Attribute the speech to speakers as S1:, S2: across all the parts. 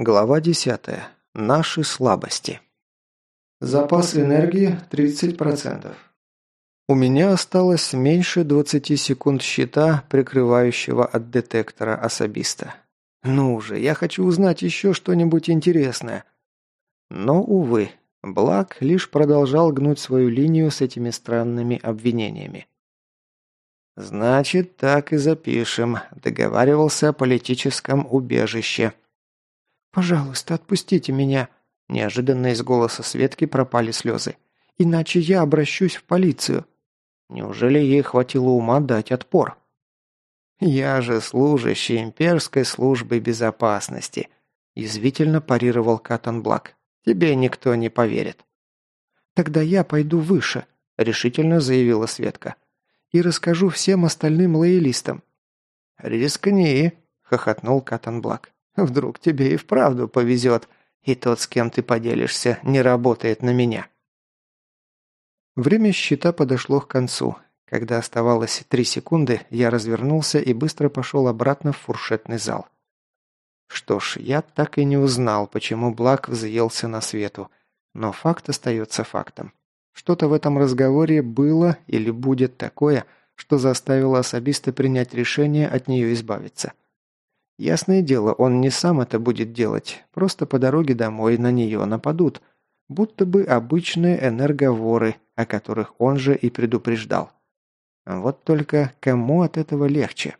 S1: Глава 10. Наши слабости. Запас энергии 30%. У меня осталось меньше 20 секунд щита, прикрывающего от детектора особиста. Ну же, я хочу узнать еще что-нибудь интересное. Но, увы, Блак лишь продолжал гнуть свою линию с этими странными обвинениями. «Значит, так и запишем», – договаривался о политическом убежище – «Пожалуйста, отпустите меня!» Неожиданно из голоса Светки пропали слезы. «Иначе я обращусь в полицию». Неужели ей хватило ума дать отпор? «Я же служащий имперской службы безопасности», язвительно парировал Каттон Блак. «Тебе никто не поверит». «Тогда я пойду выше», решительно заявила Светка. «И расскажу всем остальным лоялистам». «Рискни», хохотнул Каттон Блак. Вдруг тебе и вправду повезет, и тот, с кем ты поделишься, не работает на меня. Время счета подошло к концу. Когда оставалось три секунды, я развернулся и быстро пошел обратно в фуршетный зал. Что ж, я так и не узнал, почему Блак взъелся на свету. Но факт остается фактом. Что-то в этом разговоре было или будет такое, что заставило особисто принять решение от нее избавиться. Ясное дело, он не сам это будет делать, просто по дороге домой на нее нападут, будто бы обычные энерговоры, о которых он же и предупреждал. Вот только кому от этого легче?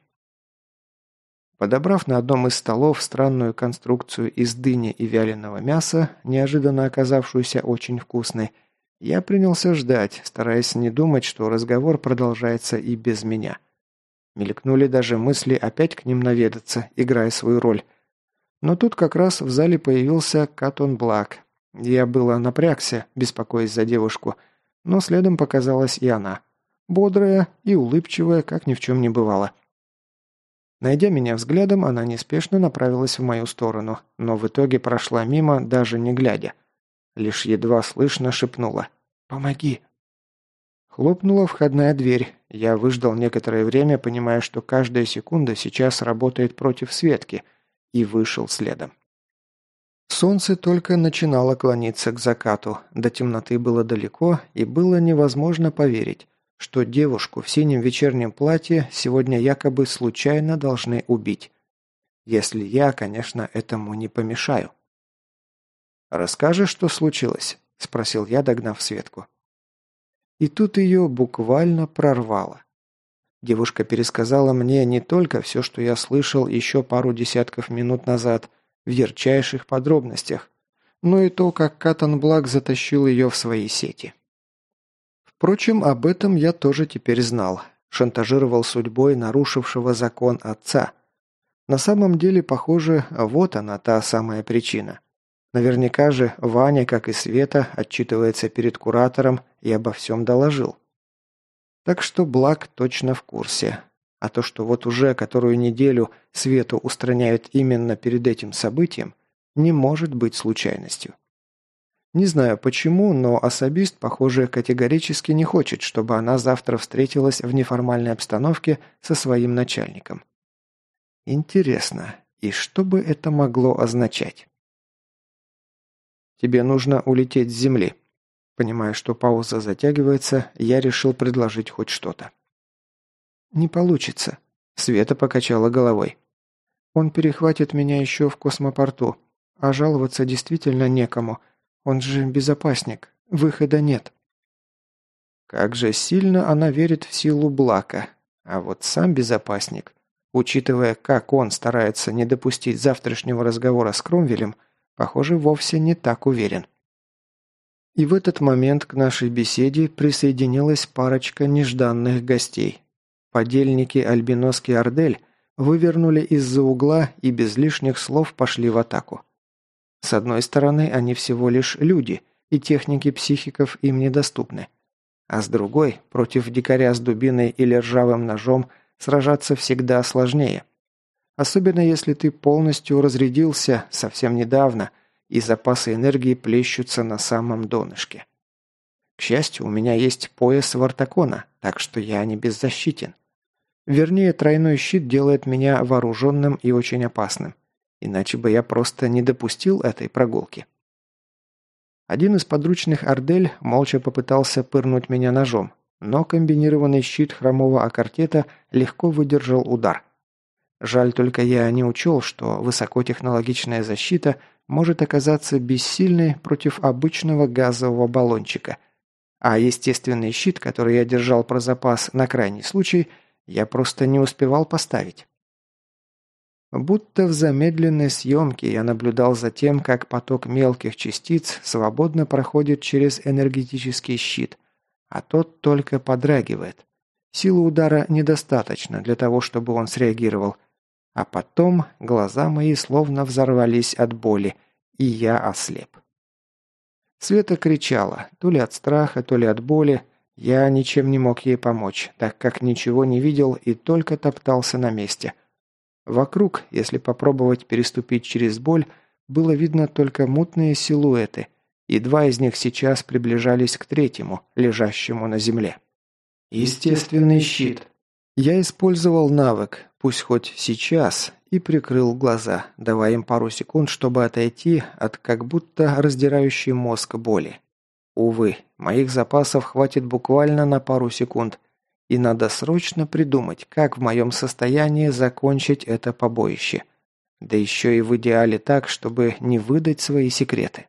S1: Подобрав на одном из столов странную конструкцию из дыни и вяленого мяса, неожиданно оказавшуюся очень вкусной, я принялся ждать, стараясь не думать, что разговор продолжается и без меня. Мелькнули даже мысли опять к ним наведаться, играя свою роль. Но тут как раз в зале появился Катон Блак. Я было напрягся, беспокоясь за девушку, но следом показалась и она. Бодрая и улыбчивая, как ни в чем не бывало. Найдя меня взглядом, она неспешно направилась в мою сторону, но в итоге прошла мимо, даже не глядя. Лишь едва слышно шепнула «Помоги!». Хлопнула входная дверь. Я выждал некоторое время, понимая, что каждая секунда сейчас работает против Светки, и вышел следом. Солнце только начинало клониться к закату, до темноты было далеко, и было невозможно поверить, что девушку в синем вечернем платье сегодня якобы случайно должны убить. Если я, конечно, этому не помешаю. «Расскажешь, что случилось?» – спросил я, догнав Светку. И тут ее буквально прорвало. Девушка пересказала мне не только все, что я слышал еще пару десятков минут назад, в ярчайших подробностях, но и то, как Каттенблак затащил ее в свои сети. Впрочем, об этом я тоже теперь знал. Шантажировал судьбой нарушившего закон отца. На самом деле, похоже, вот она, та самая причина. Наверняка же Ваня, как и Света, отчитывается перед куратором и обо всем доложил. Так что Блак точно в курсе. А то, что вот уже которую неделю Свету устраняют именно перед этим событием, не может быть случайностью. Не знаю почему, но особист, похоже, категорически не хочет, чтобы она завтра встретилась в неформальной обстановке со своим начальником. Интересно, и что бы это могло означать? Тебе нужно улететь с земли». Понимая, что пауза затягивается, я решил предложить хоть что-то. «Не получится», — Света покачала головой. «Он перехватит меня еще в космопорту, а жаловаться действительно некому. Он же безопасник, выхода нет». Как же сильно она верит в силу Блака, а вот сам безопасник, учитывая, как он старается не допустить завтрашнего разговора с Кромвелем, — Похоже, вовсе не так уверен. И в этот момент к нашей беседе присоединилась парочка нежданных гостей. Подельники Альбиноски Ардель вывернули из-за угла и без лишних слов пошли в атаку. С одной стороны, они всего лишь люди, и техники психиков им недоступны. А с другой, против дикаря с дубиной или ржавым ножом сражаться всегда сложнее. Особенно если ты полностью разрядился совсем недавно, и запасы энергии плещутся на самом донышке. К счастью, у меня есть пояс Вартакона, так что я не беззащитен. Вернее, тройной щит делает меня вооруженным и очень опасным. Иначе бы я просто не допустил этой прогулки. Один из подручных Ордель молча попытался пырнуть меня ножом, но комбинированный щит хромого акартета легко выдержал удар. Жаль только я не учел, что высокотехнологичная защита может оказаться бессильной против обычного газового баллончика. А естественный щит, который я держал про запас на крайний случай, я просто не успевал поставить. Будто в замедленной съемке я наблюдал за тем, как поток мелких частиц свободно проходит через энергетический щит, а тот только подрагивает. Силы удара недостаточно для того, чтобы он среагировал. А потом глаза мои словно взорвались от боли, и я ослеп. Света кричала, то ли от страха, то ли от боли. Я ничем не мог ей помочь, так как ничего не видел и только топтался на месте – Вокруг, если попробовать переступить через боль, было видно только мутные силуэты, и два из них сейчас приближались к третьему, лежащему на земле. Естественный щит. Я использовал навык, пусть хоть сейчас, и прикрыл глаза, давая им пару секунд, чтобы отойти от как будто раздирающей мозг боли. Увы, моих запасов хватит буквально на пару секунд, и надо срочно придумать, как в моем состоянии закончить это побоище. Да еще и в идеале так, чтобы не выдать свои секреты.